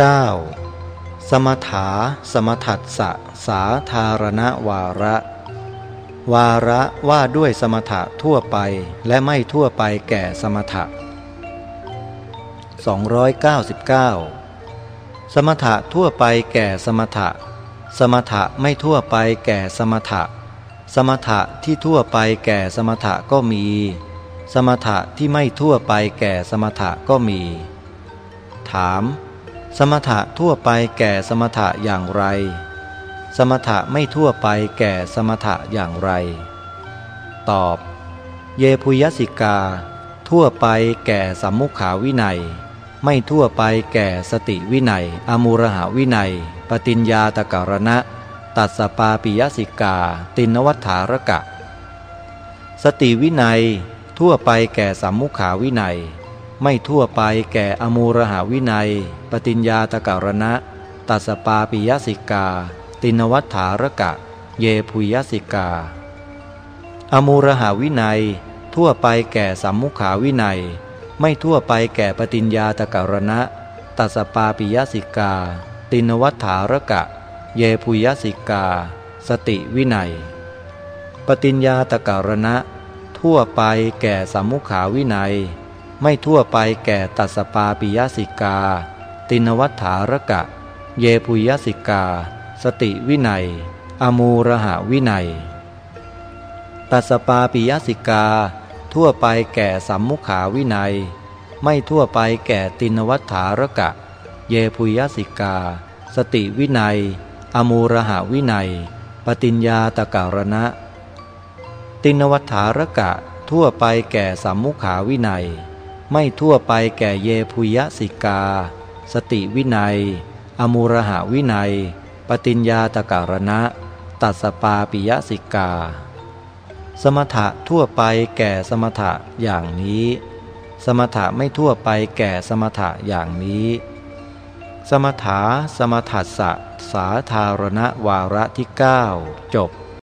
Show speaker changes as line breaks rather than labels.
9. สมถาสมถัสสะสาธารณวาระ วาระว่าด้วยสมถะทั่วไปและไม่ทั่วไปแก่สมถะ 299 สมถะทั่วไปแก่สมถะ สมถะไม่ทั่วไปแก่สมถะ สมถะที่ทั่วไปแก่สมถะก็มี สมถะที่ไม่ทั่วไปแก่สมถะก็มี ถาม สมถะทั่วไปแก่สมถะอย่างไร สมถะไม่ทั่วไปแก่สมถะอย่างไร ตอบ เยพุยสิกา ทั่วไปแก่สัมมุขาวินัย ไม่ทั่วไปแก่สติวินัย อมูรหาวินัยปฏิญญาตการณะ ตัสสปาปิยสิกา ตินวัฏฐารกะ สติวินัย ทั่วไปแก่สัมมุขาวินัย ไม่ทั่วไปแก่อมูรหาวินัย ปฏิญญาตะการณะ ตัสปาปิยสิกา ตินวัฏฐารกะ เยพุยสิกา อมูรหาวินัย ทั่วไปแก่สัมมุขาวินัย ไม่ทั่วไปแก่ปฏิญญาตะการณะ ตัสปาปิยสิกา ตินวัฏฐารกะ เยพุยสิกา สติวินัย ปฏิญญาตะการณะ ทั่วไปแก่สัมมุขาวินัย ไม่ทั่วไปแก่ตัสปาปิยสิกา ตินวัฏฐารกะ เยพุยสิกา สติวินัย อมูรหาวินัย ตัสปาปิยสิกา ทั่วไปแก่สัมมุขาวินัย ไม่ทั่วไปแก่ตินวัฏฐารกะ เยพุยสิกา สติวินัย อมูรหาวินัยปฏิญญาตการณะ ตินวัฏฐารกะทั่วไปแก่สัมมุขาวินัย ไม่ทั่วไปแก่เยพุยสิกา สติวินัย อมูรหาวินัย ปฏิญญาตการณะ ตัสปาปิยสิกา สมถะทั่วไปแก่สมถะอย่างนี้ สมถะไม่ทั่วไปแก่สมถะอย่างนี้ สมถาสมถัสสะสาธารณวาระที่ 9 จบ